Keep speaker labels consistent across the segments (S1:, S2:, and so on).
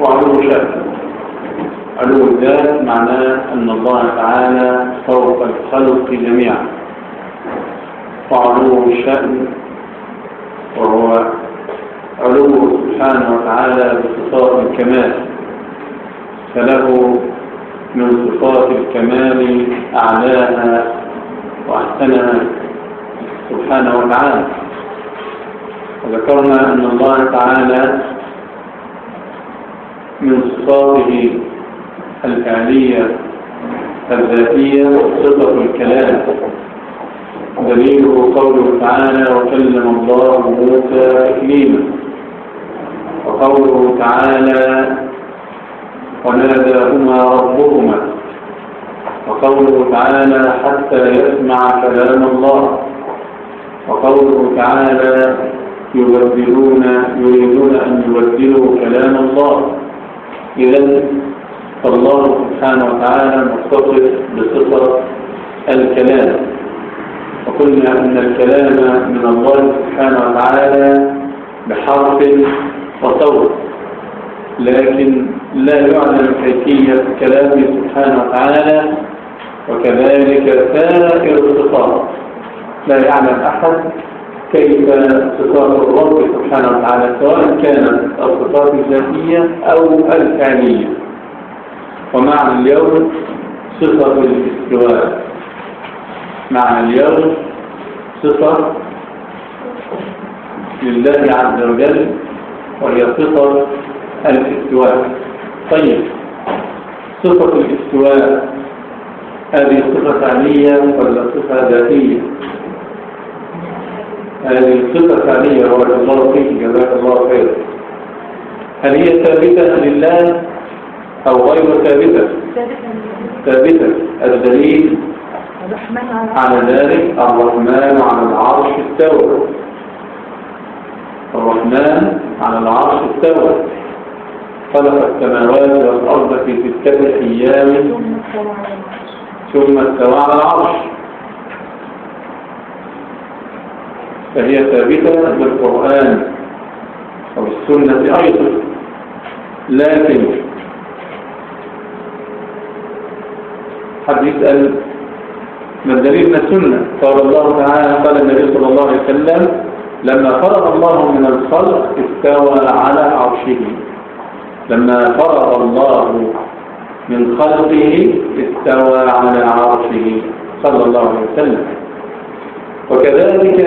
S1: وعلو شأن علو الذات معناه أن الله تعالى فوق الخلق جميعا. وعلو الشأن وهو علو سبحانه وتعالى بصفات الكمال. فله من صفات الكمال أعلاها وأحسنها سبحانه وتعالى. وذكرنا أن الله تعالى من صفاته الفعلية الذاتية صفة الكلام. دليله قوله تعالى وكلم الله موسى تكليما وقوله تعالى وناداهما ربهما. وقوله تعالى حتى يسمع كلام الله. وقوله تعالى يبدلون يريدون أن يبدلوا كلام الله. إذا فالله سبحانه وتعالى متصف بصفة الكلام. وقلنا أن الكلام من الله سبحانه وتعالى بحرف وصوت. لكن لا يعلم كيفية كلامه سبحانه وتعالى وكذلك سائر الصفات. لا يعلم أحد كيف صفات الرب سبحانه وتعالى سواء كانت الصفات الذاتية أو الفعلية ومعنى اليوم صفة الاستواء معنى اليوم صفة لله عز وجل وهي صفة الاستواء. طيب صفة الاستواء هذه صفة فعلية ولا صفة ذاتية؟ هذه صفة فعلية بارك الله فيك جزاك الله خير. هل هي ثابتة لله أو غير ثابتة؟ ثابتة. الدليل على ذلك الرحمن على العرش استوى. الرحمن على العرش استوى. خلق السماوات والأرض في ستة أيام.
S2: ثم استوى على العرش
S1: ثم استوى على العرش فهي ثابتة بالقرآن وبالسنة أيضا لكن حد يسأل ما الدليل من السنة قال الله تعالى قال النبي صلى الله عليه وسلم لما فرغ الله من الخلق استوى على عرشه. لما فرغ الله من خلقه استوى على عرشه صلى الله عليه وسلم. وكذلك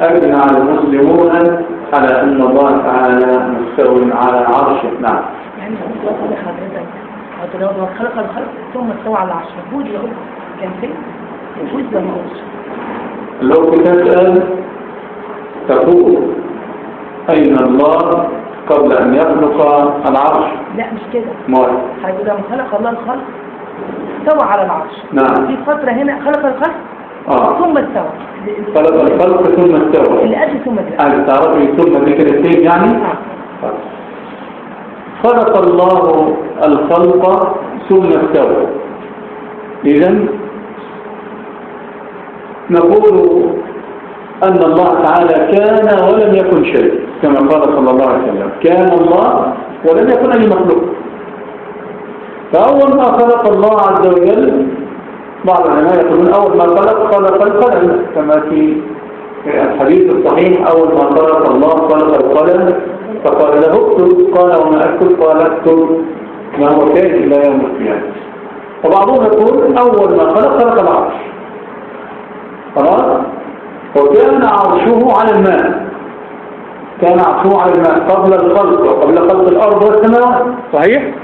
S1: أجمع المسلمون على أن الله تعالى مستوى على عرشه نعم.
S2: يعني لحضرتك لو خلق الخلق ثم استوى على العرش. كان فين؟ وجود ولا موجود؟
S1: لو بتسأل تقول أين الله قبل أن يخلق العرش؟
S2: لا مش كده.
S1: ما
S2: حضرتك لما خلق الله الخلق استوى على العرش.
S1: نعم.
S2: في فترة هنا خلق الخلق
S1: آه.
S2: ثم استوى.
S1: خلق الخلق ثم استوى.
S2: قبل ثم استوى.
S1: هل تعرفي ثم دي كلمتين يعني؟
S2: آه.
S1: خلق الله الخلق ثم استوى. إذا نقول أن الله تعالى كان ولم يكن شيء كما قال صلى الله عليه وسلم. كان الله ولم يكن أي مخلوق. فأول ما خلق الله عز وجل بعض العلماء يقولون أول ما خلق خلق القلم كما في الحديث الصحيح أول ما خلق الله خلق القلم فقال له اكتب قال وما أكتب؟ قال اكتب ما هو كائن إلى يوم القيامة. وبعضهم يقول أول ما خلق خلق العرش. خلاص وكان عرشه على الماء. كان عرشه على الماء قبل الخلق وقبل خلق الأرض والسماوات. صحيح؟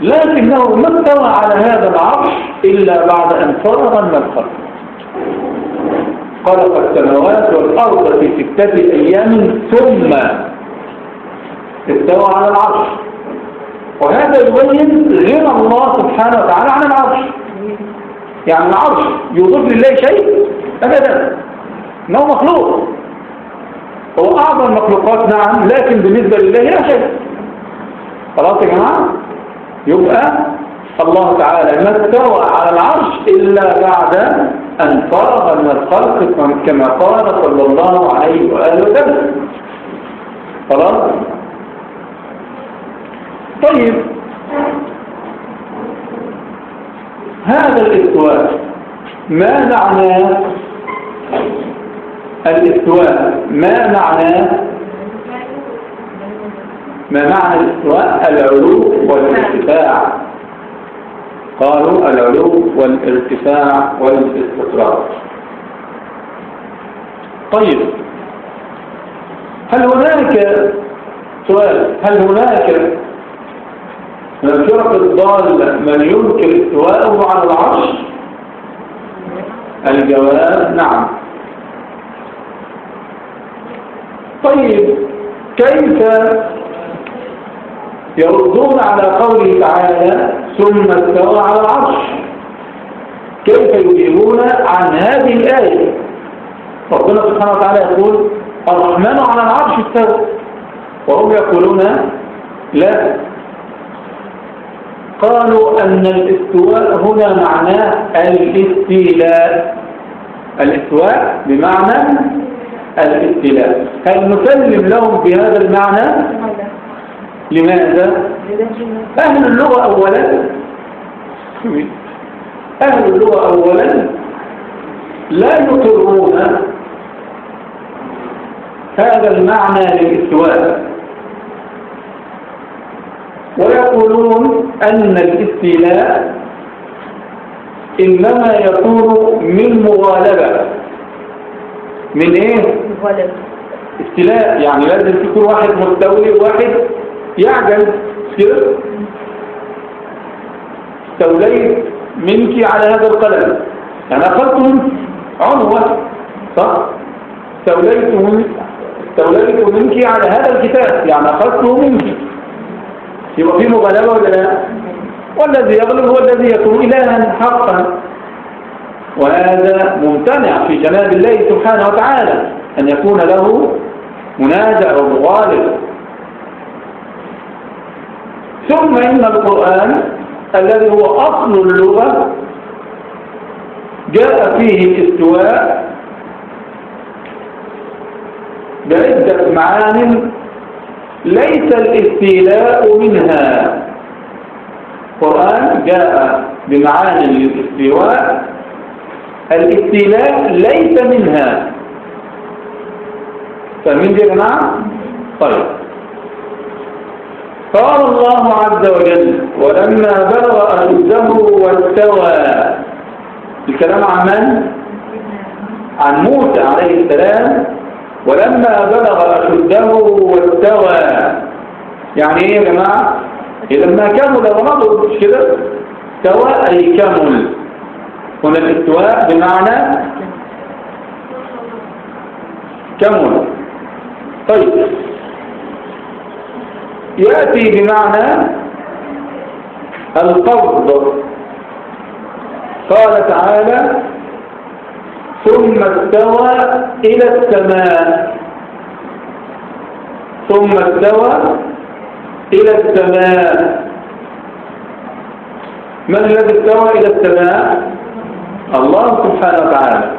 S1: لكنه ما استوى على هذا العرش إلا بعد أن فرغ من الخلق خلق السماوات والأرض في ستة أيام ثم استوى على العرش. وهذا يبين غنى الله سبحانه وتعالى عن العرش. يعني العرش يضيف لله شيء أبدا. إنه مخلوق. هو أعظم المخلوقات نعم لكن بالنسبة لله لا شيء. خلاص يا جماعة؟ يبقى الله تعالى ما استوى على العرش إلا بعد أن فرغ من الخلق كما قال صلى الله عليه وآله وسلم. خلاص؟ طيب. هذا الإستواء ما معناه الإستواء؟ ما معناه ما معنى الاستواء العلو والارتفاع. قالوا العلو والارتفاع والاستقرار. طيب هل هناك سؤال هل هناك من الفرق الضالة من ينكر استواءه على العرش؟ الجواب نعم. طيب كيف يردون على قوله تعالى ثم استوى على العرش. كيف يجيبون عن هذه الآية؟ ربنا سبحانه وتعالى يقول الرحمن على العرش استوى. وهم يقولون لا. قالوا أن الاستواء هنا معناه الاستيلاء. الاستواء بمعنى الاستيلاء. هل نسلم لهم بهذا المعنى؟ لماذا؟ أهل اللغة أولا. أهل اللغة أولا لا يقرون هذا المعنى للاستواء ويقولون أن الاستيلاء إنما يكون من مغالبة. من إيه؟
S2: ولد
S1: استيلاء يعني لازم يكون واحد مستولي وواحد يعجل كده استوليت منك على هذا القلم. يعني منك عنوة صح؟ استوليت استوليت منك على هذا الكتاب. يعني أخذته منك. يبقى في مغالبة ولا لا؟ والذي يغلب هو الذي يكون إلها حقا. وهذا ممتنع في جناب الله سبحانه وتعالى أن يكون له منازع ومغالب. ثم إن القرآن الذي هو أصل اللغة جاء فيه الاستواء بعدة معان ليس الاستيلاء منها. القرآن جاء بمعاني الاستواء. الاستيلاء ليس منها. فمن جماعة؟ طيب. قال الله عز وجل ولما بلغ أشده واستوى. الكلام عن من؟ عن موسى عليه السلام ولما بلغ أشده واستوى. يعني إيه يا جماعة؟ لما كمل ونضج مش كده؟ استوى أي كمل. هنا الاستواء بمعنى كمل. طيب. يأتي بمعنى القبض قال تعالى ثم استوى إلى السماء. ثم استوى إلى السماء. من الذي استوى إلى السماء؟ الله سبحانه وتعالى.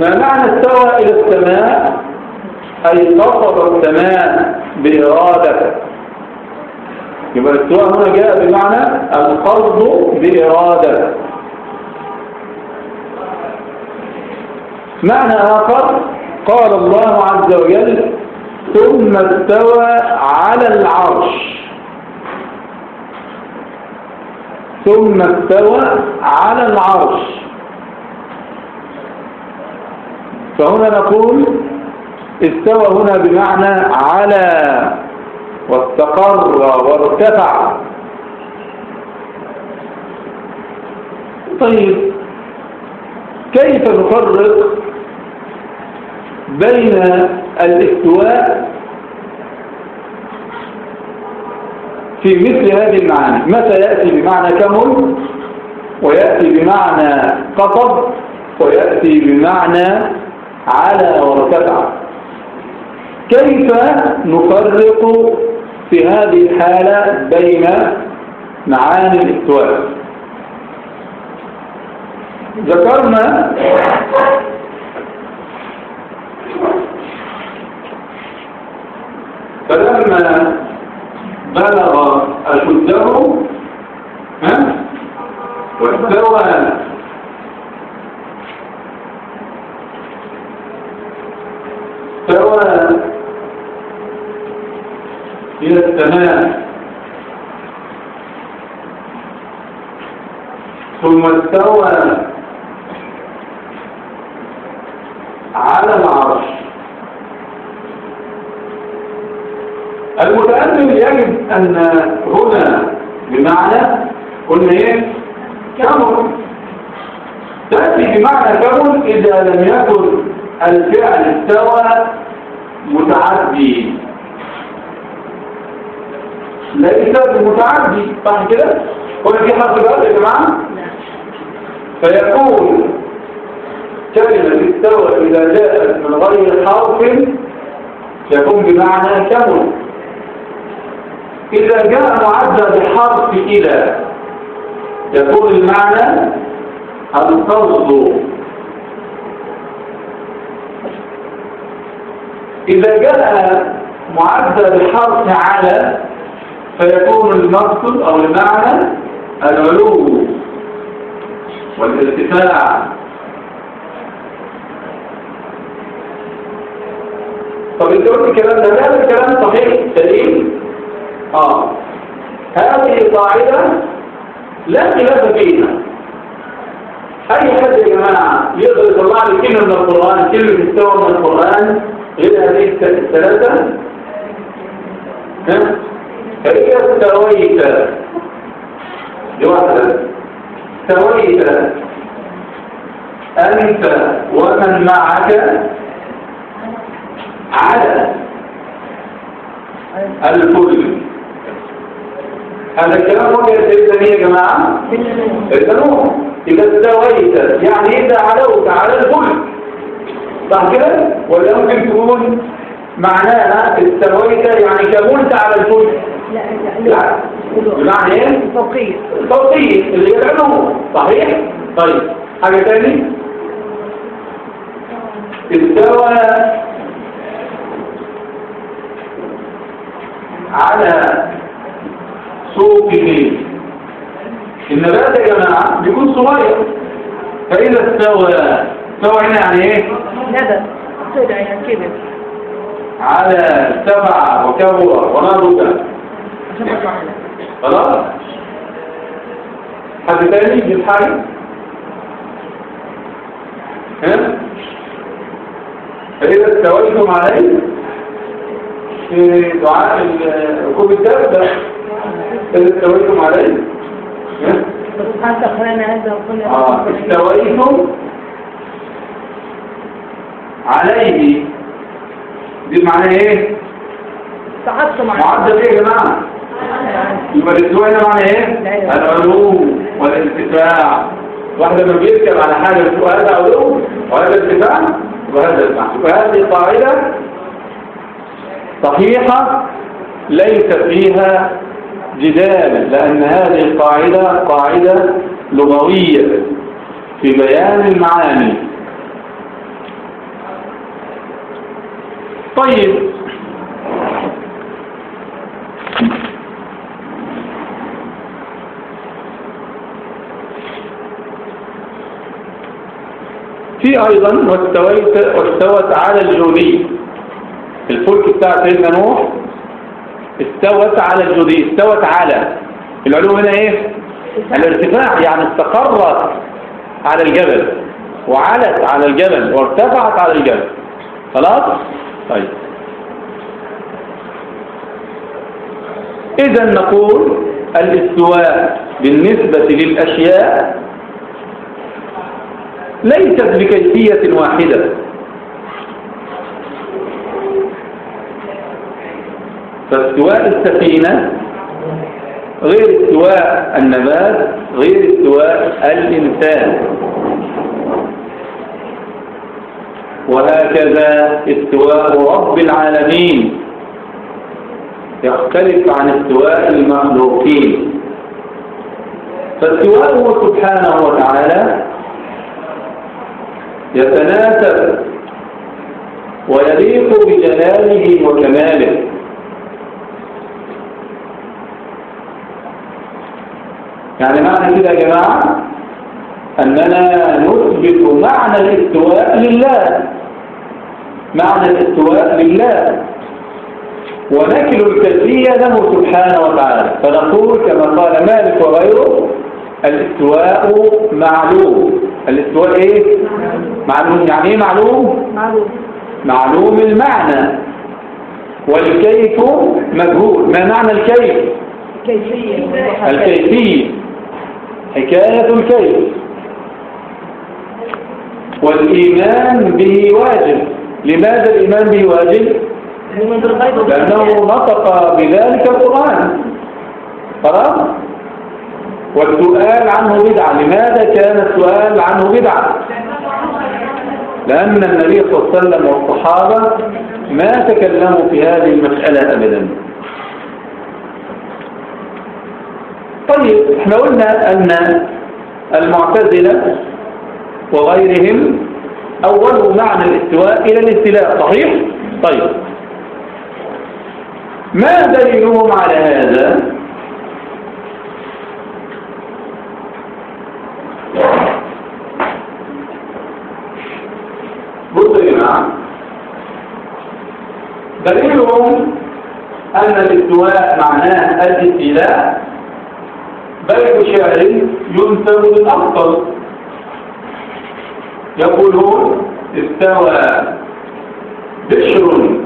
S1: ما معنى استوى إلى السماء؟ أي قصد السماء بإرادته يبقى الاستواء هنا جاء بمعنى القصد بإرادة معنى آخر قال الله عز وجل ثم استوى على العرش. ثم استوى على العرش. فهنا نقول استوى هنا بمعنى على واستقر وارتفع. طيب كيف نفرق بين الاستواء في مثل هذه المعاني؟ متى يأتي بمعنى كمل ويأتي بمعنى قطب ويأتي بمعنى على وارتفع. كيف نفرق في هذه الحالة بين معاني الاستواء ذكرنا فلما بلغ أشده واستوى استوى إلى السماء ثم استوى على العرش. المتأمل يجد أن هنا بمعنى قلنا إيه؟ كمل تأتي بمعنى كمل إذا لم يكن الفعل استوى متعدي. ليس بمتعدي صح كده؟ قلنا في حرف بقى يا جماعة؟ فيكون كلمة استوى إذا جاءت من غير حرف يكون بمعنى كمل إذا جاء معدى بحرف إلى يكون المعنى القصد إذا جاء معدى بحرف على فيكون المقصد أو المعنى العلو والارتفاع. طب انت قلت الكلام ده هذا الكلام صحيح سليم آه. هذه قاعدة لا خلاف فيها. أي حد يا جماعة يقدر يطلع لي كلمة من القرآن كلمة استوى من القرآن غير هذه الثلاثة؟ ها؟ فهي استويت واحدة استويت أنت ومن معك؟ على. الكل هذا الكلام هو يا يا جماعة؟ التنوع. إذا استويت يعني إذا علوت على الكل صح كده؟ ولا ممكن تكون معناها استويت يعني كملت على الكل
S2: لا لا
S1: لا. بمعنى إيه؟
S2: توقيت.
S1: توقيت. اللي العلو صحيح؟ طيب. حاجة تاني؟ استوى على سوقه. النبات يا جماعة بيكون صغير. فإذا استوى استوى هنا يعني إيه؟
S2: ندى طلع يعني كده.
S1: على سبع وكبر ونضج. خلاص حد تاني يجيب حاجة؟ ها؟ فإذا استويتم عليه في دعاء ركوب الدابة إذا استويتم عليه ها؟
S2: هذا وقلنا
S1: آه استويتم عليه. دي معناها إيه؟
S2: صعدتم على
S1: معدل إيه يا جماعة؟ يبقى الاستواء هنا معنى إيه؟ العلو والارتفاع واحد لما بيركب على حاجة بتبقى هذا علو وهذا ارتفاع وهذا ارتفاع وهذه قاعدة صحيحة ليس فيها جدال لأن هذه القاعدة قاعدة لغوية في بيان المعاني. طيب. في أيضا واستويت واستوت على الجودي. الفلك بتاع سيدنا نوح استوت على الجودي استوت على. العلو هنا إيه؟ الارتفاع يعني استقرت على الجبل وعلت على الجبل وارتفعت على الجبل. خلاص؟ طيب. إذا نقول الاستواء بالنسبة للأشياء ليست بكيفية واحدة. فاستواء السفينة غير استواء النبات غير استواء الإنسان. وهكذا استواء رب العالمين. يختلف عن استواء المخلوقين. فاستواءه سبحانه وتعالى يتناسب ويليق بجلاله وكماله. يعني معنى كده يا جماعة؟ أننا نثبت معنى الاستواء لله. معنى الاستواء لله. ونكل الكيفية له سبحانه وتعالى. فنقول كما قال مالك وغيره الاستواء معلوم. الاستواء إيه؟ معلوم يعني إيه معلوم؟
S2: معروف
S1: معلوم المعنى. والكيف مجهول. ما معنى الكيف؟
S2: كيفية
S1: الكيفية. حكاية الكيف. والإيمان به واجب. لماذا الإيمان به واجب؟ لأنه نطق بذلك القرآن. خلاص والسؤال عنه بدعة. لماذا كان السؤال عنه بدعة؟ لأن النبي صلى الله عليه وسلم والصحابة ما تكلموا في هذه المسألة أبدا. طيب إحنا قلنا أن المعتزلة وغيرهم أولوا معنى الاستواء إلى الاستلاء صحيح؟ طيب. ما دليلهم على هذا؟ بصوا يا جماعة دليلهم أن الاستواء معناه الاستيلاء بيت شعر ينسب للأفضل يقولون استوى بشر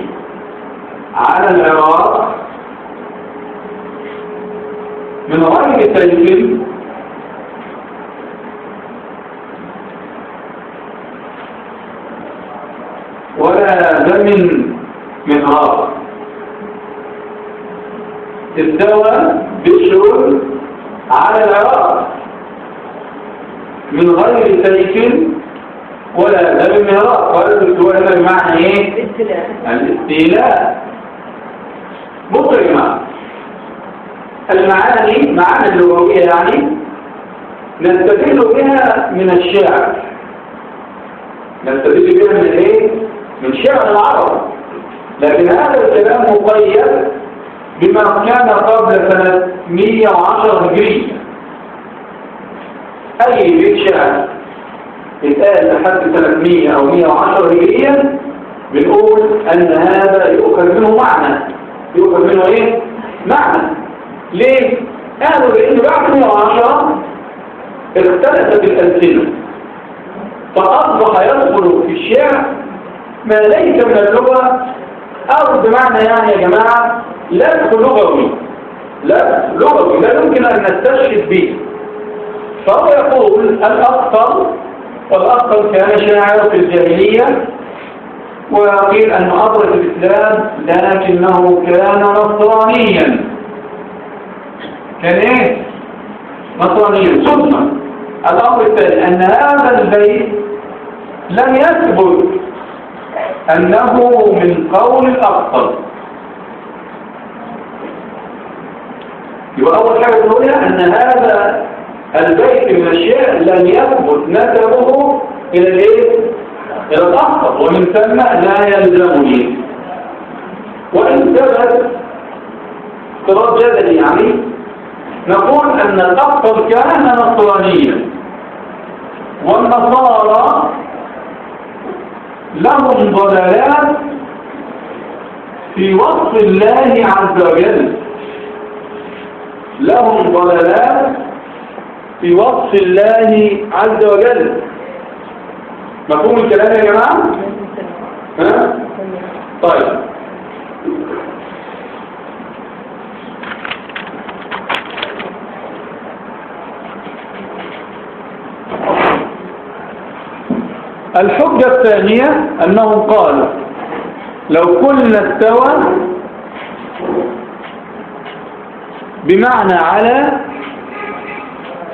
S1: على العراق من غير سيف ولا دم من نار استوى بشر على العراق. من غير سيف ولا دم من نار ولا الاستواء هنا بمعنى
S2: إيه؟
S1: الاستيلاء. جماعة المعاني معاني اللغوية يعني نستدل بها من الشعر. نستدل بها من إيه؟ من شعر العرب. لكن هذا الكلام مقيد بما كان قبل سنة 110 هجرية أي بيت شعر يتقال لحد سنة 100 أو 110 هجرية بنقول أن هذا يؤخذ منه معنى. يؤخذ منه إيه؟ معنى. ليه؟ قالوا لأن بعد 110 اختلفت الألسنة. فأصبح يدخل في الشعر ما ليس من اللغة أو بمعنى يعني يا جماعة لفظ لغوي. لا لغوي لا يمكن أن نستشهد به. فهو يقول الأفضل والأفضل كان شاعر في الجاهلية وقيل أنه أدرك الإسلام لكنه كان نصرانيا. كان إيه؟ نصرانيا. ثم الأمر الثاني أن هذا البيت لم يثبت أنه من قول الأفضل. يبقى أول حاجة نقولها أن هذا البيت من الشعر لم يثبت نسبه إلى الإيه؟ إلى الأفضل. ومن ثم لا يلزمني. وإن ثبت افتراض جدلي يعني نقول أن الأفضل كان نصرانيا. والنصارى لهم ضلالات في وصف الله عز وجل لهم ضلالات في وصف الله عز وجل مفهوم الكلام يا جماعة؟ ها؟ طيب الحجة الثانية أنهم قالوا لو كنا استوى بمعنى على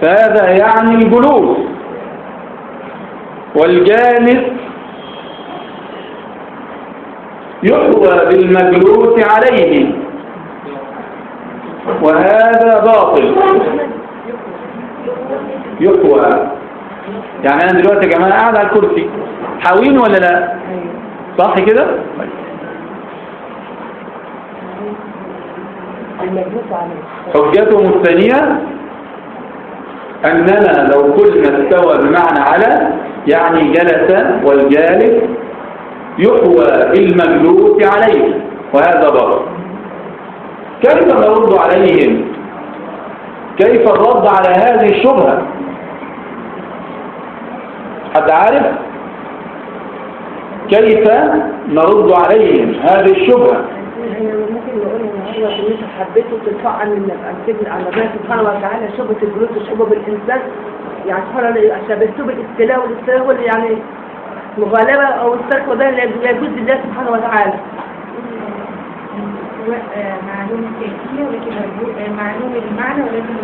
S1: فهذا يعني الجلوس والجالس يحوى بالمجلوس عليه وهذا باطل يحوى يعني أنا دلوقتي يا جماعة قاعد على الكرسي. حاوين ولا لا؟ صح كده؟ حجتهم الثانية أننا لو قلنا استوى بمعنى على يعني جلس والجالس يحوى المجلوس عليه وهذا باطل كيف نرد عليهم؟ كيف الرد على هذه الشبهة؟ حد عارف؟ كيف نرد عليهم هذه الشبهة؟
S2: يعني حبيته تطعن من الامثله على الله سبحانه وتعالى شبهه الجلوس وشبهه بالانسان يعني سبحان الله شبهته بالاستلاء والاستلاء هو يعني مغالبة أو الترك وده اللي يجوز لله سبحانه وتعالى.
S3: آه، معلوم الكيفية ولكن آه، معلوم المعنى ولكن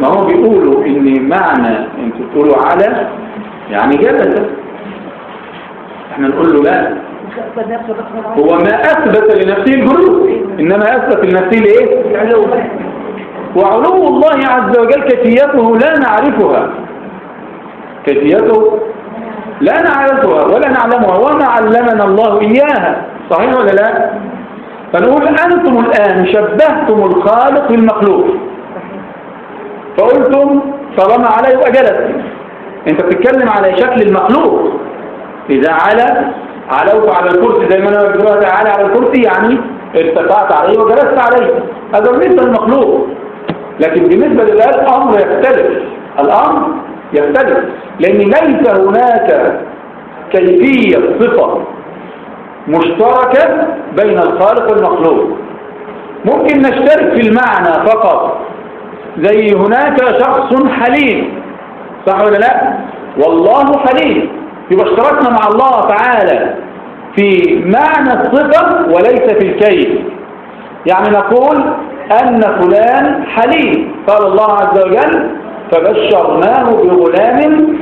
S1: ما هو بيقولوا إن معنى أنتوا تقولوا على يعني جلس إحنا نقول له لا. هو ما أثبت لنفسه الجلوس إنما أثبت لنفسه الايه
S2: العلو.
S1: وعلو الله عز وجل كيفيته لا نعرفها. كيفيته لا نعرفها ولا نعلمها. وما علمنا الله إياها. صحيح ولا لا؟ فنقول أنتم الآن شبهتم الخالق بالمخلوق. فقلتم طالما على يبقى جلس أنت بتتكلم على شكل المخلوق. إذا على علوت على الكرسي زي ما أنا بقول تعالى على الكرسي يعني ارتفعت عليه وجلست عليه. هذا بالنسبة للمخلوق لكن بالنسبة لله الأمر يختلف. الأمر يختلف. لأن ليس هناك كيفية صفة مشتركة بين الخالق والمخلوق. ممكن نشترك في المعنى فقط. زي هناك شخص حليم. صح ولا لا؟ والله حليم. يبقى اشتركنا مع الله تعالى في معنى الصفة وليس في الكيف. يعني نقول أن فلان حليم. قال الله عز وجل فبشرناه بغلام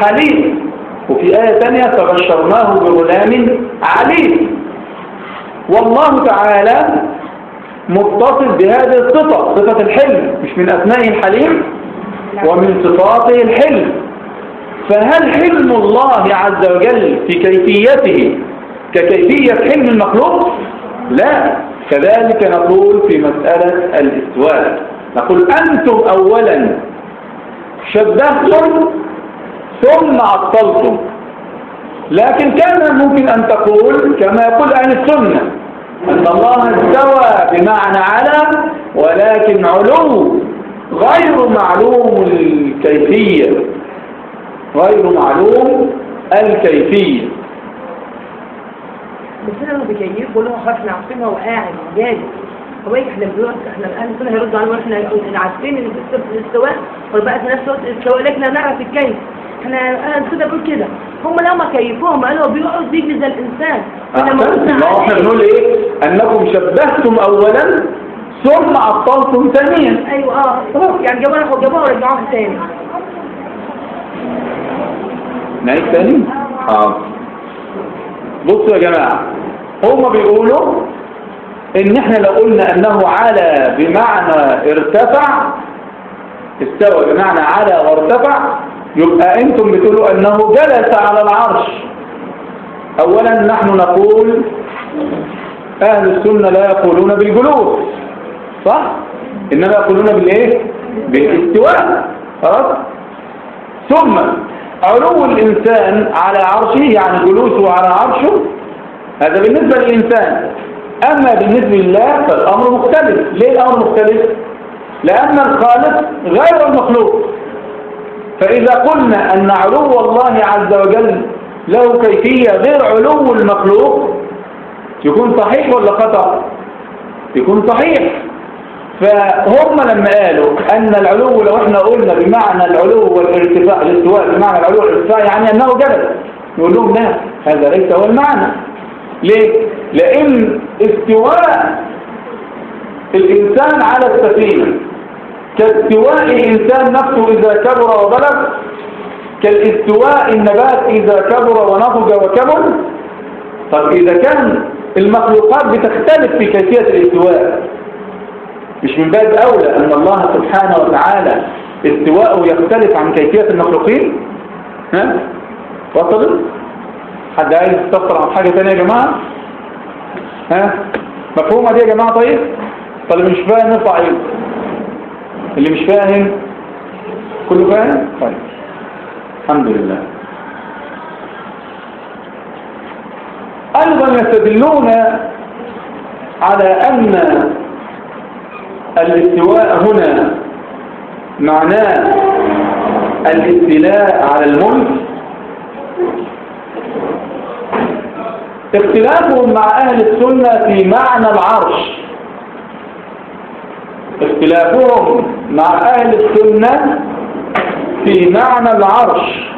S2: حليم.
S1: وفي آية ثانية فبشرناه بغلام عليم. والله تعالى متصل بهذه الصفة صفة الحلم مش من أسماء الحليم ومن صفاته الحلم. فهل حلم الله عز وجل في كيفيته؟ ككيفية حلم المخلوق؟ لا. كذلك نقول في مسألة الاستواء نقول أنتم أولا شبهتم ثم عطلتم لكن كان ممكن أن تقول كما يقول أهل السنة أن الله استوى بمعنى على ولكن علو غير معلوم الكيفية. غير معلوم الكيفية.
S2: بس أنا بيكيف بقول خلاص إحنا عارفينها وقاعد جاهز. هو إيه إحنا بنقول إحنا الآن كنا هيردوا علينا وإحنا عارفين إن الاستواء وبقى في نفس الوقت الاستواء لكن نعرف الكيف. إحنا أنا كده بقول كده. هم لما كيفوهم قالوا بيقعد يجري زي الإنسان.
S1: أحسن
S2: قلنا
S1: ما هو
S2: إحنا
S1: بنقول إيه؟ أنكم شبهتم اولا ثم عطلتم ثانيا.
S2: أيوه آه. يعني جابوها جابوها ورجعوها تاني.
S1: نعيد ثاني آه. بصوا يا جماعة هما بيقولوا إن إحنا لو قلنا أنه على بمعنى ارتفع استوى بمعنى على وارتفع يبقى أنتم بتقولوا انه جلس على العرش. اولا نحن نقول أهل السنة لا يقولون بالجلوس صح؟ إنما يقولون بالإيه؟ بالاستواء خلاص؟ ثم علو الإنسان على عرشه يعني جلوسه على عرشه هذا بالنسبة للإنسان. أما بالنسبة لله فالأمر مختلف. ليه الأمر مختلف؟ لأن الخالق غير المخلوق. فإذا قلنا أن علو الله عز وجل له كيفية غير علو المخلوق يكون صحيح ولا خطأ؟ يكون صحيح فهم لما قالوا أن العلو لو إحنا قلنا بمعنى العلو والارتفاع الاستواء بمعنى العلو والارتفاع يعني أنه جبل نقول لهم لا هذا ليس هو المعنى ليه؟ لأن استواء الإنسان على السفينة كاستواء الإنسان نفسه إذا كبر وبلغ كالاستواء النبات إذا كبر ونضج وكبر طب إذا كان المخلوقات بتختلف في كيفية الاستواء مش من باب أولى أن الله سبحانه وتعالى استواءه يختلف عن كيفية المخلوقين؟ ها؟ وصلت حد عايز يستفسر عن حاجة تانية يا جماعة؟ ها؟ مفهومة دي يا جماعة طيب؟ طب مش فاهم يرفع ايده اللي مش فاهم كله فاهم؟ طيب. الحمد لله. أيضا يستدلون على أن الاستواء هنا معناه الاستيلاء على الملك. اختلافهم مع أهل السنة في معنى العرش. اختلافهم مع أهل السنة في معنى العرش.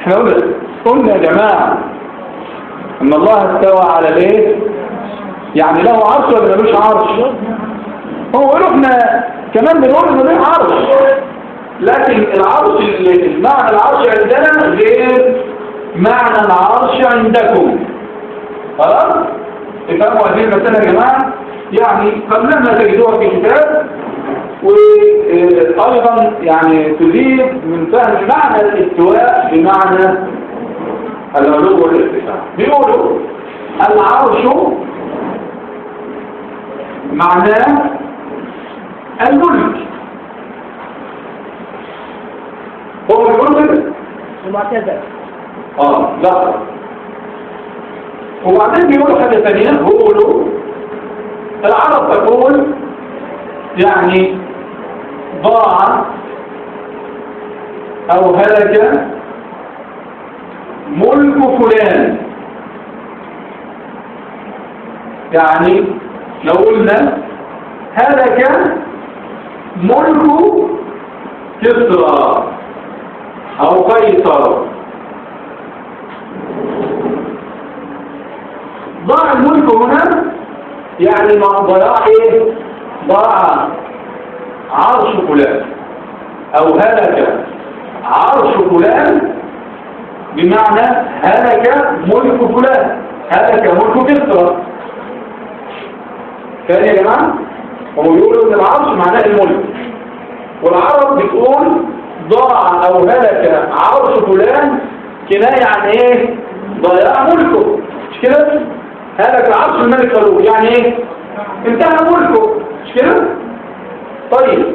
S1: إحنا قلنا يا جماعة إن الله استوى على الإيه؟ يعني له عرش ولا ملوش عرش؟ هو إحنا كمان بنقول إنه له عرش. لكن العرش المعنى العرش عندنا غير معنى العرش عندكم. خلاص؟ افهموا هذه المسألة يا جماعة يعني قبلنا تجدوها في كتاب وأيضا يعني تزيد من فهم معنى الاستواء بمعنى العلو والارتفاع. بيقولوا العرش معناه الملك. هو بيقول كده؟
S2: المعتزلة.
S1: آه لا وبعدين بيقولوا حاجة ثانية بيقولوا العرب تقول يعني ضاع أو هلك ملك فلان. يعني لو قلنا هلك ملك كسرى أو قيصر. ضاع الملك هنا. يعني ضياع إيه ضاع عرش فلان. أو هلك عرش فلان. بمعنى هلك ملك فلان. هلك ملك كسرى كان يا جماعة؟ هم بيقولوا إن العرش معناه الملك. والعرب بتقول ضاع أو هلك عرش فلان كناية عن إيه؟ ضياع ملكه. مش كده؟ هلك عرش الملك فاروق يعني إيه؟ انتهى ملكه. مش كده؟ طيب.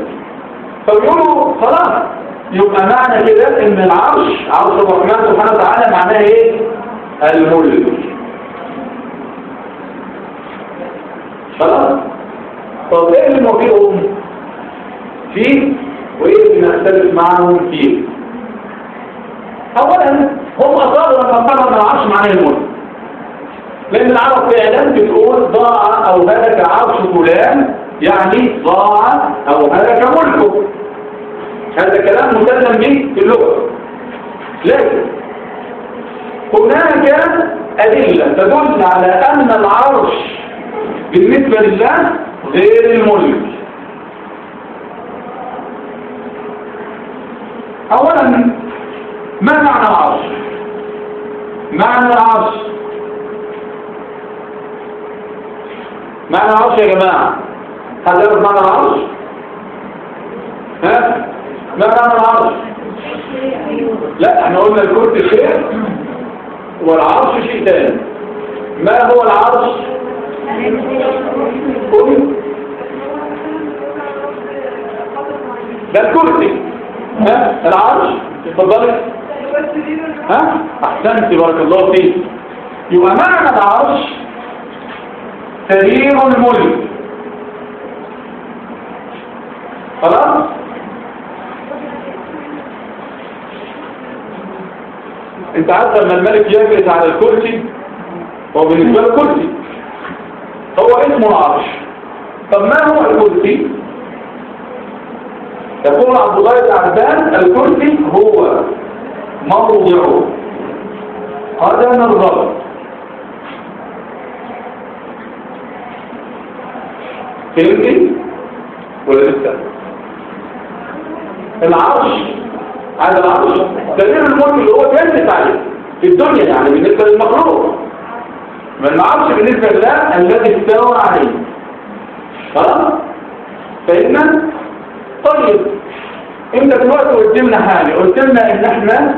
S1: فبيقولوا خلاص. يبقى معنى كده إن العرش عرش الرحمن سبحانه وتعالى معناه إيه؟ الملك. خلاص. طب إيه اللي موافقهم فيه وإيه اللي نختلف معاهم فيه؟ اولا هم اصروا لما قالوا أن العرش معناه الملك. لأن العرب فعلا بتقول ضاع أو هلك عرش فلان يعني ضاع أو هلك ملكه. هذا كلام مسلم به في اللغة. لكن هناك أدلة تدل على أن العرش بالنسبة لله غير الملك. اولا ما معنى العرش؟ معنى العرش معنى العرش يا جماعة؟ يعرف معنى العرش؟ ها؟ ما معنى العرش؟ لا إحنا قلنا الكرسي شيء والعرش شيء ثاني ما هو العرش؟ قل ده الكرسي ها؟ العرش؟ اتفضلي. ها؟ أحسنتي بارك الله فيك. يبقى معنى العرش سرير الملك. خلاص؟ انت عارف لما الملك يجلس على الكرسي هو بالنسبة له كرسي. هو اسمه العرش طب ما هو الكرسي؟ يقول عبد الله بن الكرسي هو موضع قدم الرب فهمتي ولا لسه؟ العرش. هذا العرش. سرير الملك اللي هو جالس عليه في الدنيا يعني بالنسبة للمخلوق. ما العرش بالنسبة لله الذي استوى عليه. خلاص؟ فهمنا طيب. انت دلوقتي قلت لنا حاجة. قلت لنا إن إحنا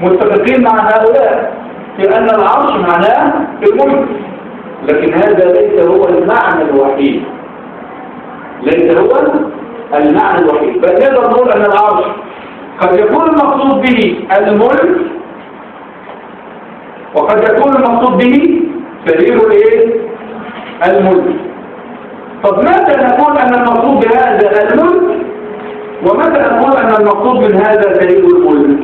S1: متفقين مع هؤلاء في أن العرش معناه الملك لكن هذا ليس هو المعنى الوحيد. ليس هو المعنى الوحيد. بل نقدر نقول أن العرش قد يكون المقصود به الملك وقد يكون المقصود به سرير الايه الملك. طب متى نقول أن المقصود بهذا الملك؟ ومتى نقول أن المقصود من هذا سرير الملك؟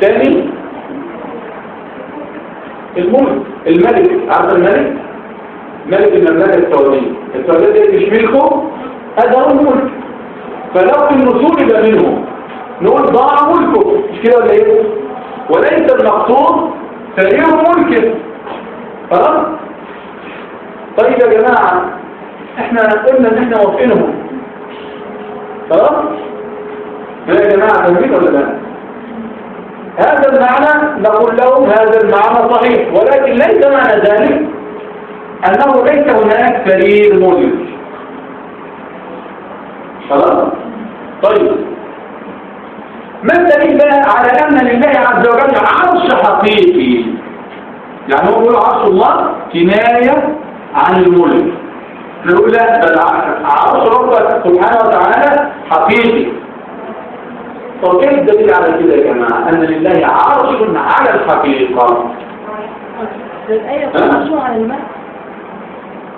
S1: ثاني الملك. الملك. عارف الملك؟ ملك من الملك السعودية السعودية دي مش ملكه هذا هو الملك. فلو انه سلب منه نقول ضاع ملكه. مش كده ولا إيه؟ وليس المقصود تغيير ملكه. خلاص؟ طيب يا جماعة إحنا قلنا إن إحنا موافقينهم خلاص؟ يا جماعة فاهمين ولا لا؟ هذا المعنى نقول لهم هذا المعنى صحيح ولكن ليس معنى ذلك. أنه ليس هناك سرير ملك خلاص؟ طيب. ما الدليل بقى على أن لله عز وجل عرش حقيقي؟ يعني هو يقول عرش الله كناية عن الملك. نقول لا بل عرش ربك سبحانه وتعالى حقيقي. طب إيه الدليل على كده يا جماعة؟ أن لله عرش على الحقيقة.
S2: الآية
S1: ها؟
S2: مشروع على الماء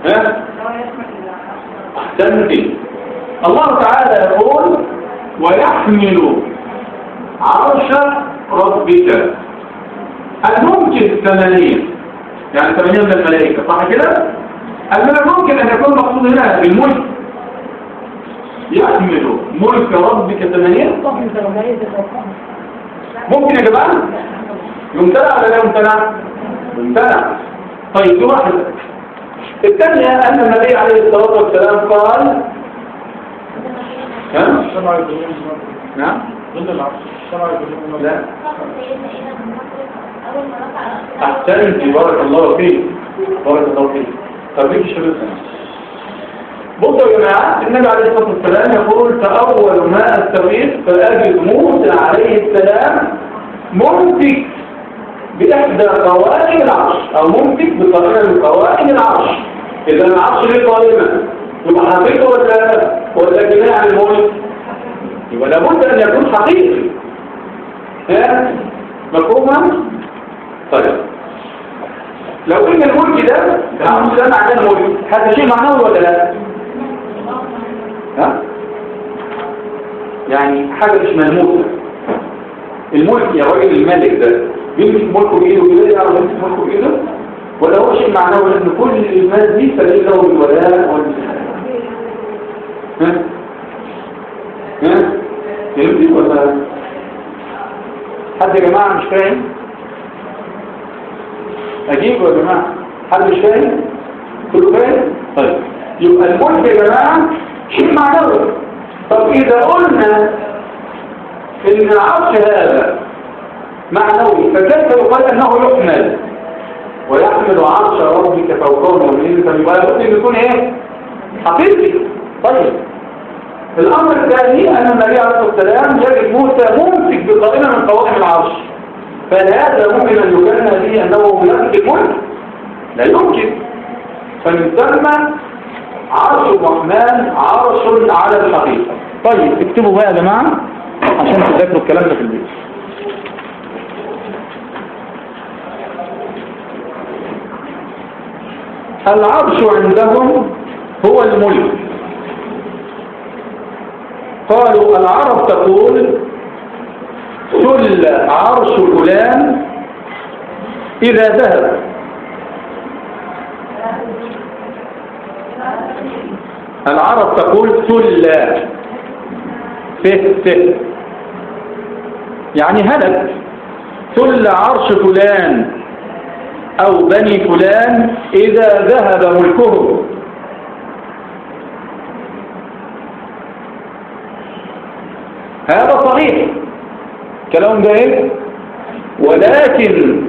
S1: ها؟ أحسنتي. الله تعالى يقول ويحمل عرش ربك. الممكن ثمانية يعني ثمانية من الملائكة صح كده؟ الملك ممكن أن يكون مقصود هنا بالملك؟ يحمل ملك ربك
S2: تتوقع
S1: ممكن يا جماعة؟ يمتنع ولا لا يمتنع؟ يمتنع. طيب دي واحدة الثانية أن النبي عليه الصلاة والسلام قال ها؟ نعم لا. أحسنت بارك الله فيك. بارك الله فيك. طب ليك شروط بصوا يا جماعة النبي عليه الصلاة والسلام يقول فأول ما أستغيث فأجد موسى عليه السلام ممسك بإحدى قوائم العرش أو ممسك بقائمة من قوائم العرش. إذا العرش ليه قائمة؟ يبقى حقيقة ولا ولا جناح الملك يبقى لابد أن يكون حقيقي. ها؟ مفهومة؟ طيب. لو إن الملك ده العرش ده معناه الملك هذا شيء معنوي ولا لا؟ ها؟ يعني حاجة مش ملموسة. الملك يا راجل الملك ده يمسك ملكه بإيده كده يعرف يمسك ملكه بإيده ولا هو شيء معنوي لأن كل الناس دي فليه له الولاء والسلام ها؟ ها؟ فهمتي ولا حد يا جماعة مش فاهم؟ أجيب يا جماعة حد مش فاهم؟ كله فاهم؟ طيب يبقى الملك يا جماعة شيء معنوي طب إذا قلنا إن العرش هذا معنوي. فكيف يقال أنه يحمل. ويحمل عرش ربك فوقهم يومئذ فيبقى لابد أن يكون إيه؟ حقيقي. طيب. الأمر الثاني أن النبي عليه والسلام يجد موسى ممسك بقائمة من قوائم العرش. فهذا ممكن أن يكون به أنه يمسك الملك لا يمكن. فمن ثم عرش الرحمن عرش على الحقيقة طيب اكتبوا بقى يا جماعة عشان تذاكروا الكلام ده في البيت. العرش عندهم هو الملك. قالوا العرب تقول سل عرش فلان إذا ذهب. العرب تقول سل. فه. يعني هلك. سل عرش فلان. أو بني فلان إذا ذهب ملكه. هذا صحيح. كلام إيه ولكن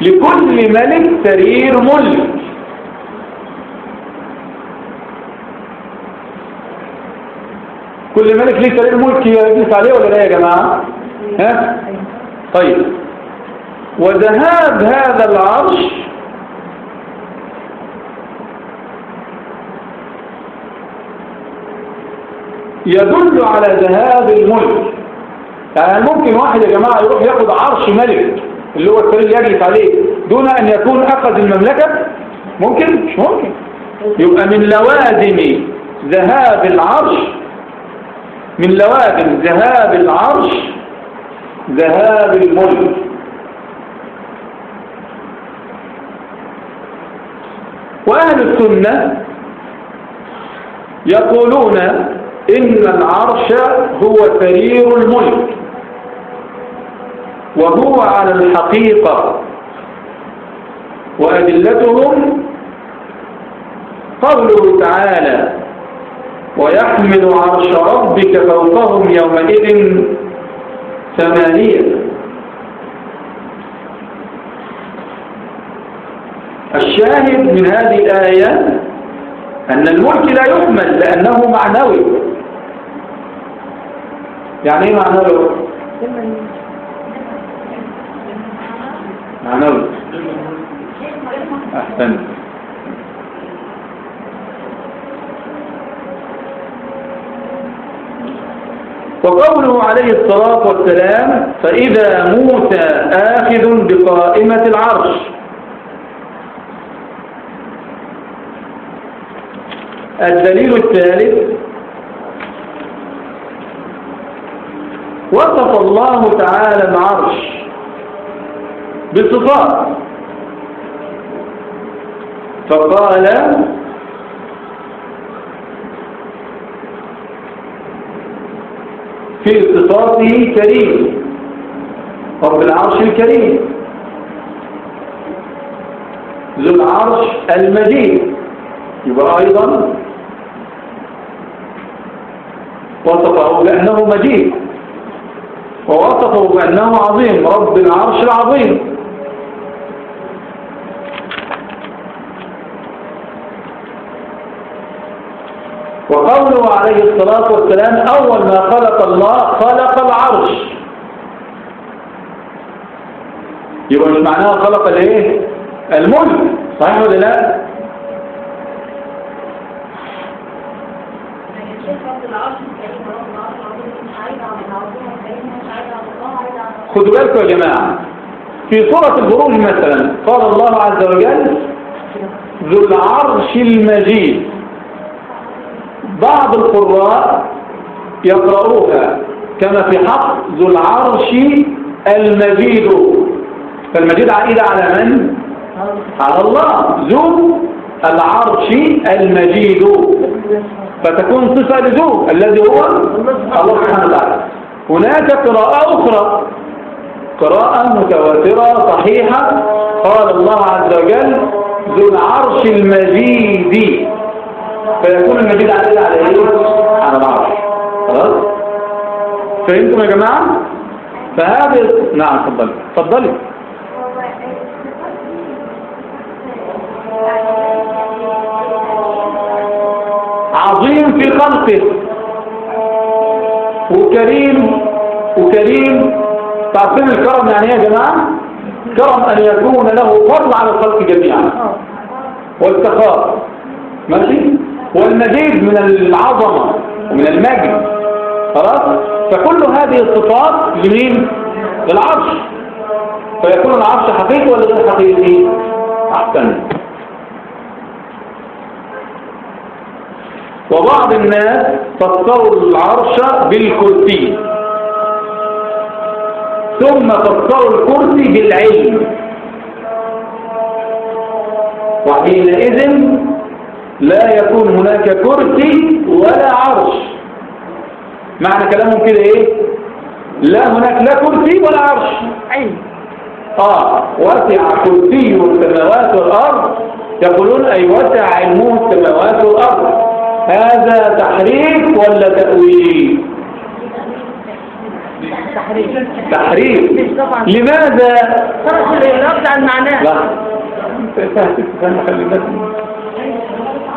S1: لكل ملك سرير ملك. كل ملك ليه سرير ملك يجلس عليه ولا لا يا جماعة؟ ها؟ طيب. وذهاب هذا العرش يدل على ذهاب الملك. يعني ممكن واحد يا جماعة يروح ياخد عرش ملك اللي هو السرير يجلس عليه دون أن يكون أخذ المملكة؟ ممكن؟ مش ممكن. يبقى من لوازم ذهاب العرش من لوازم ذهاب العرش ذهاب الملك. وأهل السنة يقولون إن العرش هو سرير الملك وهو على الحقيقة وأدلتهم قوله تعالى ويحمل عرش ربك فوقهم يومئذ ثمانية. الشاهد من هذه الآية أن الملك لا يحمل لأنه معنوي. يعني إيه معنوي؟ معنوي. أحسنت وقوله عليه الصلاة والسلام فإذا موسى آخذ بقائمة العرش. الدليل الثالث وصف الله تعالى العرش بصفات. فقال في صفاته كريم رب العرش الكريم. ذو العرش المجيد. يبقى أيضا وصفه بأنه مجيد. ووصفه بأنه عظيم. رب العرش العظيم. وقوله عليه الصلاة والسلام أول ما خلق الله خلق العرش. يبقى مش معناها خلق الإيه؟ الملك. صحيح ولا لا؟ خدوا بالكم يا جماعة. في سورة البروج مثلا قال الله عز وجل ذو العرش المجيد. بعض القراء يقرؤوها كما في حق ذو العرش المجيد. فالمجيد عائدة على من؟ على الله. ذو العرش المجيد. فتكون صفة لذو الذي هو الله سبحانه وتعالى. هناك قراءة أخرى. قراءة متواترة صحيحة. قال الله عز وجل ذو العرش المجيد. فيكون المجيد عليه على إيه؟ على العرش. خلاص؟ فهمتم يا جماعة؟ فهذه نعم اتفضلي. اتفضلي. عظيم في خلقه. وكريم وكريم تعرفين الكرم يعني إيه يا جماعة؟ كرم أن يكون له فضل على الخلق جميعا. والسخاء ماشي؟ والمجيد من العظمة ومن المجد. خلاص؟ فكل هذه الصفات لمين للعرش. فيكون العرش حقيقي ولا غير حقيقي؟ أحسن. وبعض الناس فسروا العرش بالكرسي. ثم فسروا الكرسي بالعلم وحينئذ لا يكون هناك كرسي ولا عرش. معنى كلامهم كده إيه؟ لا هناك لا كرسي ولا عرش.
S2: علم
S1: آه وسع كرسي السماوات والأرض. يقولون أي وسع علمه السماوات والأرض. هذا تحريف ولا تأويل؟
S2: تحريف
S1: تحريف لماذا؟
S2: اللفظ عن معناه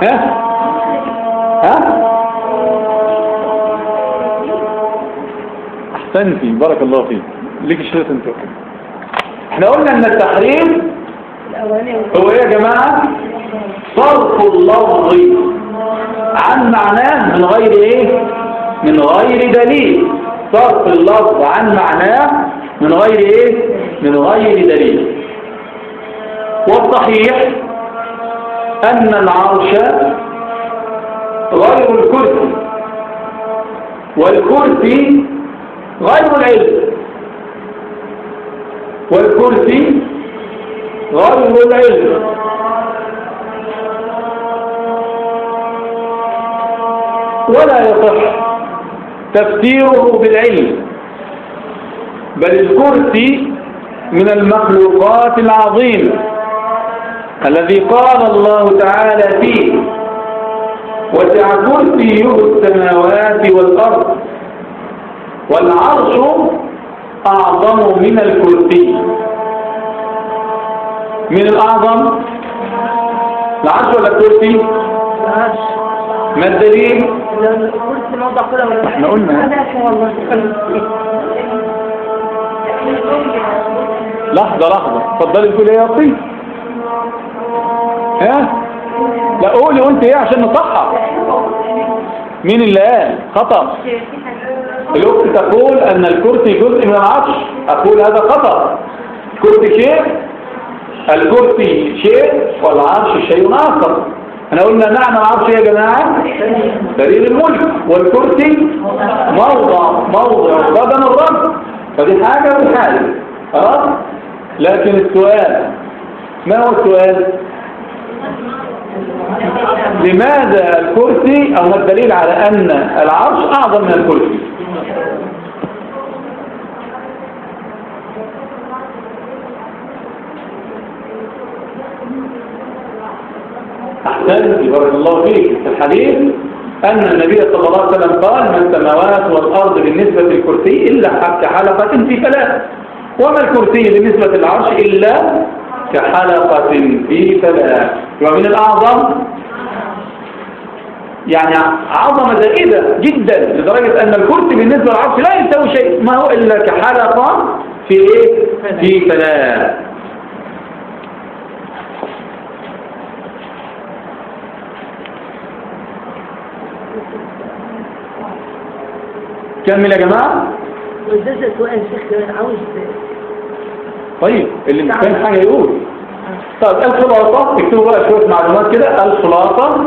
S1: ها؟ ها؟ احسنتي بارك الله فيك. ليك الشريط أنت. إحنا قلنا إن التحريم هو إيه يا جماعة؟ صرف اللفظ عن معناه من غير إيه؟ من غير دليل. صرف اللفظ عن معناه من غير إيه؟ من غير دليل. والصحيح أن العرش غير الكرسي والكرسي غير العلم والكرسي غير العلم. ولا يصح تفسيره بالعلم. بل الكرسي من المخلوقات العظيمة الذي قال الله تعالى فيه وسع كرسيه السماوات والأرض والعرش أعظم من الكرسي. من الأعظم؟ العرش ولا الكرسي؟ ما الدليل؟ إحنا قلنا. لحظة لحظة. اتفضلي تقول إيه يا أختي ها؟ لا قولي قلت إيه عشان نصحح مين اللي قال؟ خطأ. الأخت تقول أن الكرسي جزء من العرش أقول هذا خطأ. الكرسي شيء؟ الكرسي شيء والعرش شيء آخر. إحنا قلنا معنى العرش يا جماعة؟ دليل الملك والكرسي موضع موضع بدن الرب. فدي حاجة ودي حاجة خلاص؟ لكن السؤال ما هو السؤال؟ لماذا الكرسي ما الدليل على أن العرش أعظم من الكرسي؟ أحسنت بارك الله فيك في الحديث أن النبي صلى الله عليه وسلم قال ما السماوات والأرض بالنسبة للكرسي إلا كحلقة في ثلاث. وما الكرسي بالنسبة للعرش إلا كحلقة في ثلاث. ومن الأعظم؟ يعني عظمة زائدة جدا لدرجة أن الكرسي بالنسبة للعرش لا يساوي شيء ما هو إلا كحلقة في إيه؟ في ثلاث. كمل يا جماعة؟
S2: سؤال كمان عاوز
S1: طيب اللي مش فاهم حاجة يقول. طيب الخلاصة اكتبوا بقى شوية معلومات كده. الخلاصة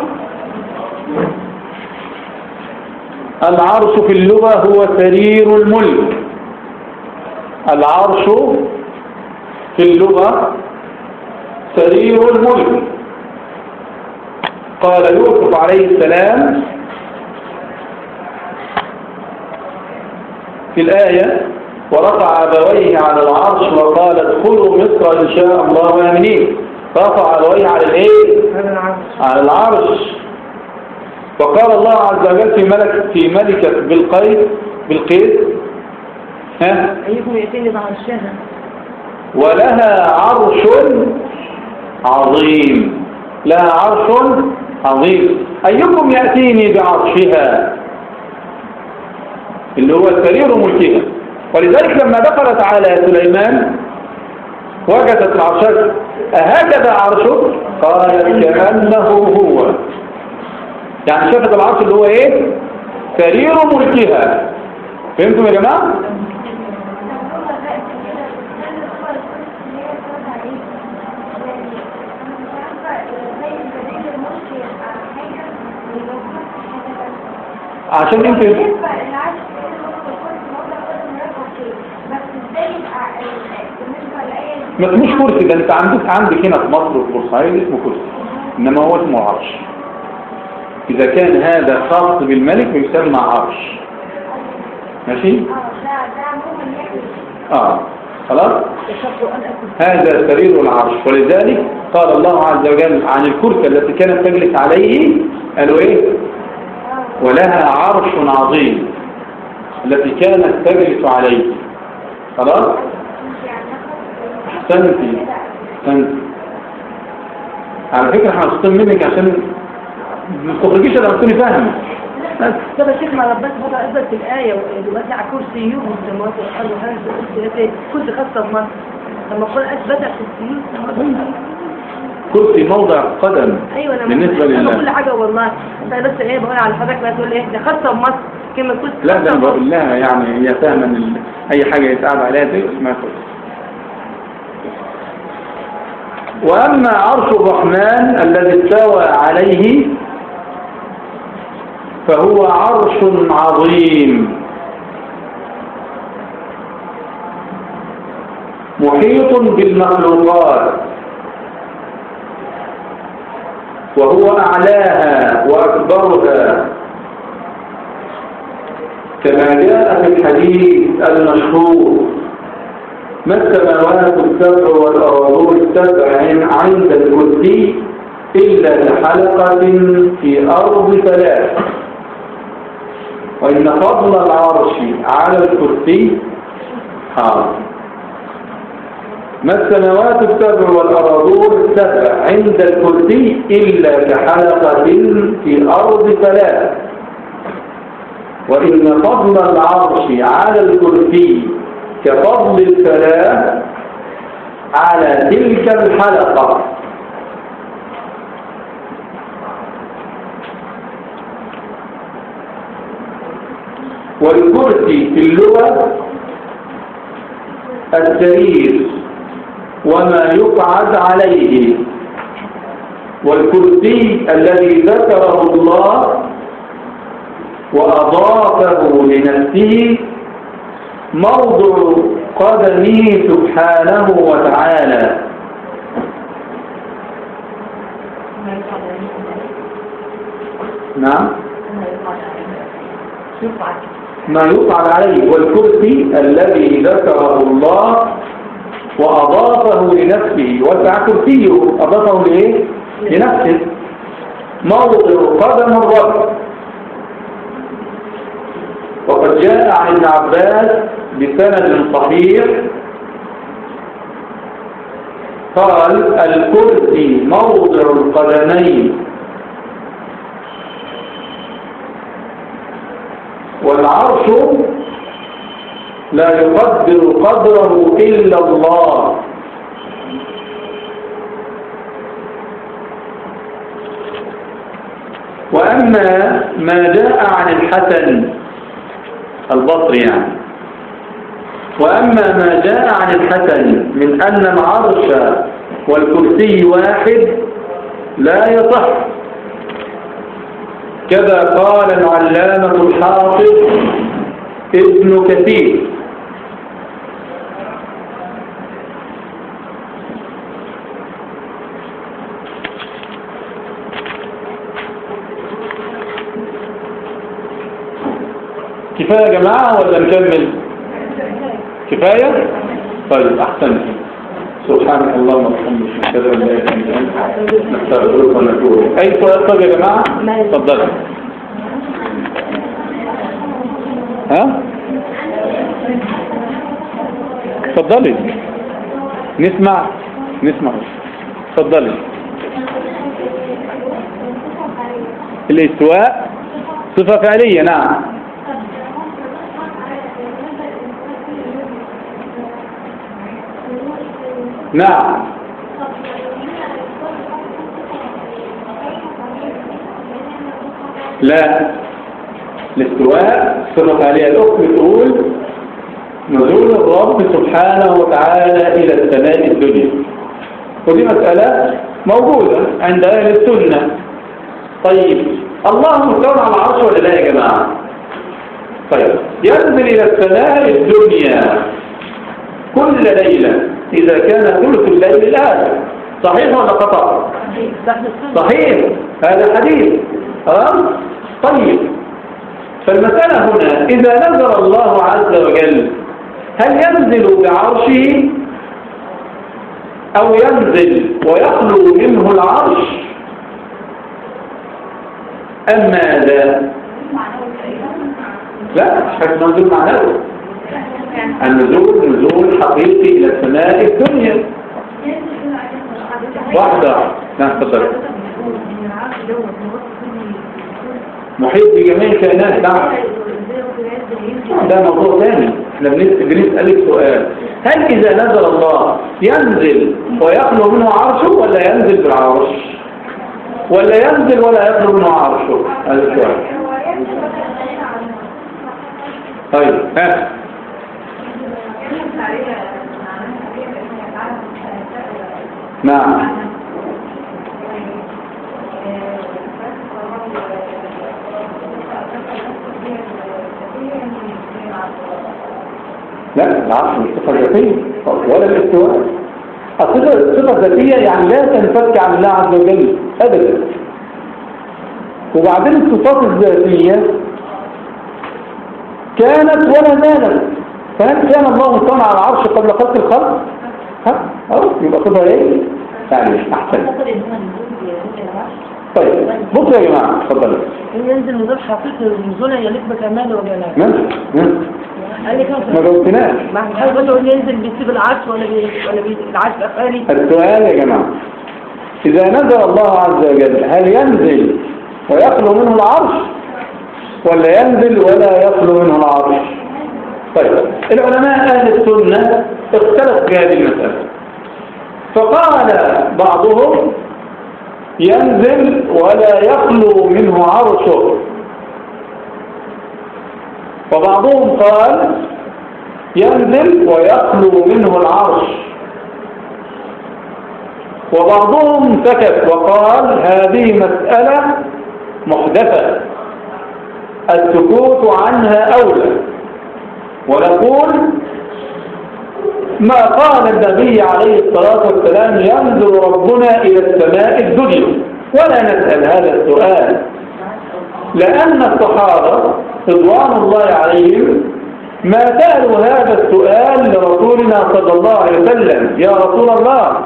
S1: العرش في اللغة هو سرير الملك. العرش في اللغة سرير الملك. قال يوسف عليه السلام في الآية ورفع أبويه على العرش وقال ادخلوا مصر إن شاء الله آمنين. رفع أبويه على الإيه؟ على العرش. وقال الله عز وجل في ملك في ملكة بالقيس بالقيس ها؟
S2: أيكم يأتيني بعرشها
S1: ولها عرش عظيم. لها عرش عظيم. أيكم يأتيني بعرشها؟ اللي هو سرير ملكها ولذلك لما دخلت على سليمان وجدت العرشات. أهكذا عرشه؟ قالت كأنه هو. يعني شافت العرش اللي هو إيه؟ سرير ملكها فهمتم يا جماعة؟ عشان انت ما اسموش كرسي ده انت عندك عندك هنا في مصر والبورسعيد اسمه كرسي انما هو اسمه عرش. إذا كان هذا خاص بالملك يسمى عرش. ماشي؟ آه خلاص؟ هذا سرير العرش. ولذلك قال الله عز وجل عن الكرسي التي كانت تجلس عليه قالوا إيه؟ ولها عرش عظيم التي كانت تجلس عليه. خلاص؟ احسنتي احسنتي على فكرة إحنا مبسوطين منك عشان ما تخرجيش إلا تكوني فاهمة. بس.
S2: طب يا شيخ ما ربنا اثبت في الآية دلوقتي على كرسيه السماوات والأرض وحاجه كرسي كنت خاصه بمصر لما كرسيه السماوات والأرض.
S1: كرسي موضع قدم
S2: أيوه أنا
S1: بالنسبة
S2: أنا
S1: لله.
S2: كل حاجة والله. أنت بس إيه بقول على حضرتك بقى تقول إيه ده خاصه بمصر كلمة كرسي
S1: لا ده
S2: خاصة.
S1: بقول لها يعني هي فاهمة إن أي حاجة يتقال عليها دي اسمها كرسي وأما عرش الرحمن الذي استوى عليه فهو عرش عظيم. محيط بالمخلوقات. وهو أعلاها وأكبرها. كما جاء في الحديث المشهور ما السماوات السبع والأرضون السبع عند الكرسي إلا كحلقة في أرض ثلاث. وإن فضل العرش على الكرسي حاضر ما السماوات السبع والأرضون السبع عند الكرسي إلا كحلقة في أرض ثلاث. وإن فضل العرش على الكرسي كفضل الفلاة على تلك الحلقة. والكرسي في اللغة السرير وما يقعد عليه. والكرسي الذي ذكره الله وأضافه لنفسه موضع قدمه سبحانه وتعالى. نعم. ما يقعد عليه والكرسي الذي ذكره الله وأضافه لنفسه. وسع كرسيه أضافه لإيه؟ لنفسه. موضع قدم الرب. وقد جاء عن ابن عباس بسند صحيح. قال الكرسي موضع القدمين. والعرش لا يقدر قدره إلا الله. وأما ما جاء عن الحسن البصري يعني. وأما ما جاء عن الحسن من أن العرش والكرسي واحد لا يصح. كذا قال العلامة الحافظ ابن كثير. كفاية يا جماعة ولا نكمل؟ كفاية؟ طيب أحسن. سبحانك اللهم وبحمدك. أي سؤال طيب يا جماعة؟ اتفضلوا ها؟ اتفضلي نسمع. نسمع. اتفضلي الإستواء صفة فعلية نعم. نعم. لا. الاستواء صفة عليها الأخت بتقول نزول الرب سبحانه وتعالى إلى السماء الدنيا. ودي مسألة موجودة عند أهل السنة. طيب الله مستوى على العرش ولا لا يا جماعة؟ طيب ينزل إلى السماء الدنيا كل ليلة. إذا كان ثلث الليل الآخر صحيح ولا خطأ؟ صحيح. هذا حديث. تمام طيب. فالمسألة هنا إذا نزل الله عز وجل هل ينزل بعرشه؟ أو ينزل ويخلو منه العرش؟ أم ماذا؟ لا مش حاجة نزول معنوي النزول نزول حقيقي إلى السماء الدنيا. واحدة. نعم تفضل. محيط بجميع الكائنات. نعم. ده موضوع ثاني. إحنا بنس- بنسألك سؤال. هل إذا نزل الله ينزل ويخلو منه عرشه ولا ينزل بالعرش ولا ينزل ولا يخلو منه عرشه؟ هذا السؤال. طيب ها. نعم. لا العرش مش صفة ذاتية ولا الاستواء. الصفة الذاتية يعني لا تنفك عن الله عز وجل أبدا. وبعدين الصفات الذاتية كانت ولا زالت فهل كان الله مستوى على العرش قبل خلق الخلق؟ ها؟ أو يبقى صفة إيه؟ يعني مش أحسن. طيب بصوا يا جماعة اتفضلوا
S2: ينزل نزول حقيقي نزولا يليق بكماله وجلاله.
S1: ماشي ماشي.
S2: قال لي كده
S1: ما جاوبتناش.
S2: ما إحنا حاجة بتقول ينزل بيسيب العرش ولا بي ولا بي العرش أفعالي
S1: السؤال يا جماعة إذا نزل الله عز وجل هل ينزل ويخلو منه العرش؟ ولا ينزل ولا يخلو منه العرش؟ طيب. العلماء أهل السنة اختلفوا في هذه المسألة. فقال بعضهم ينزل ولا يخلو منه عرشه. وبعضهم قال ينزل ويخلو منه العرش. وبعضهم سكت وقال هذه مسألة محدثة. السكوت عنها أولى. ونقول ما قال النبي عليه الصلاة والسلام ينزل ربنا إلى السماء الدنيا. ولا نسأل هذا السؤال. لأن الصحابة رضوان الله عليهم ما سألوا هذا السؤال لرسولنا صلى الله عليه وسلم. يا رسول الله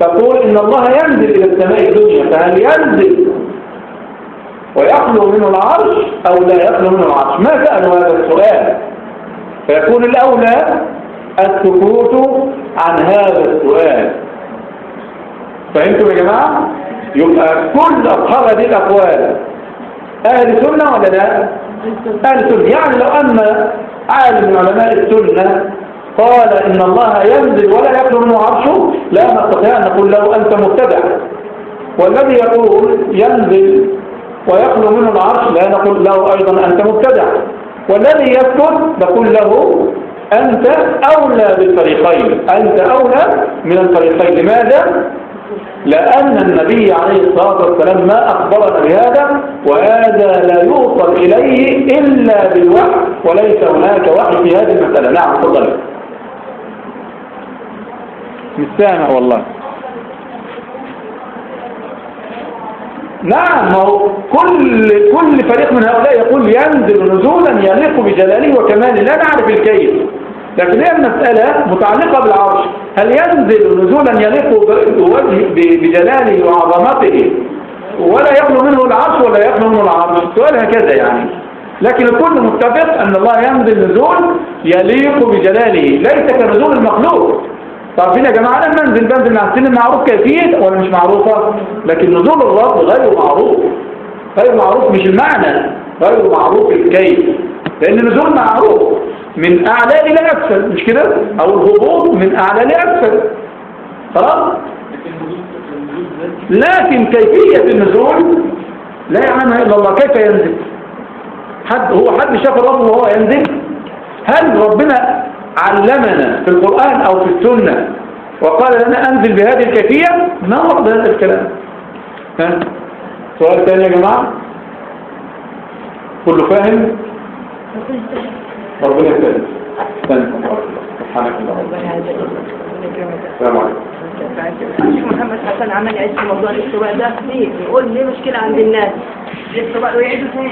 S1: تقول إن الله ينزل إلى السماء الدنيا فهل ينزل؟ ويخلو منه العرش أو لا يخلو منه العرش؟ ما سألوا هذا السؤال. فيكون الأولى السكوت عن هذا السؤال. فهمتم يا جماعة؟ يبقى كل أصحاب هذه الأقوال. أهل سنة ولا لا؟ أهل سنة يعني لو أن عالم من علماء السنة قال إن الله ينزل ولا يخلو منه عرشه لا نستطيع أن نقول له أنت مبتدع. والذي يقول ينزل ويخلو منه العرش لا نقول له أيضا أنت مبتدع. والذي يسكت نقول له أنت أولى بالفريقين أنت أولى من الفريقين. لماذا؟ لأن النبي عليه الصلاة والسلام ما أخبرنا بهذا وهذا لا يوصل إليه إلا بالوحي وليس هناك وحي في هذه المسألة. نعم تفضل. مش سامع والله. نعم هو كل كل فريق من هؤلاء يقول ينزل نزولا يليق بجلاله وكماله. لا نعرف الكيف. لكن هي المسألة متعلقة بالعرش. هل ينزل نزولا يليق بجلاله وعظمته؟ ولا يخلو منه العرش ولا يخلو منه العرش. السؤال هكذا يعني. لكن الكل متفق أن الله ينزل نزول يليق بجلاله. ليس كنزول المخلوق. طب يا جماعة لما انزل بنزل مع السن معروف كيفية ولا مش معروفة؟ لكن نزول الرب غير معروف. غير معروف مش المعنى غير معروف الكيف. لأن النزول معروف من أعلى إلى أسفل مش كده؟ أو الهبوط من أعلى لأسفل خلاص؟ لكن كيفية النزول لا يعلمها إلا الله. كيف ينزل؟ حد هو حد شاف الرب وهو ينزل؟ هل ربنا علمنا في القرآن أو في السنة وقال لنا أنزل بهذه الكيفية ما ورد هذا الكلام؟ ها؟ سؤال ثاني يا جماعة. كله فاهم؟ ربنا يسلم سبحانك اللهم السلام عليكم.
S2: الشيخ محمد حسن عمل عيش في موضوع الاستواء ده ليه؟ يقول ليه مشكلة عند الناس؟ الاستواء ويعيدوا تاني.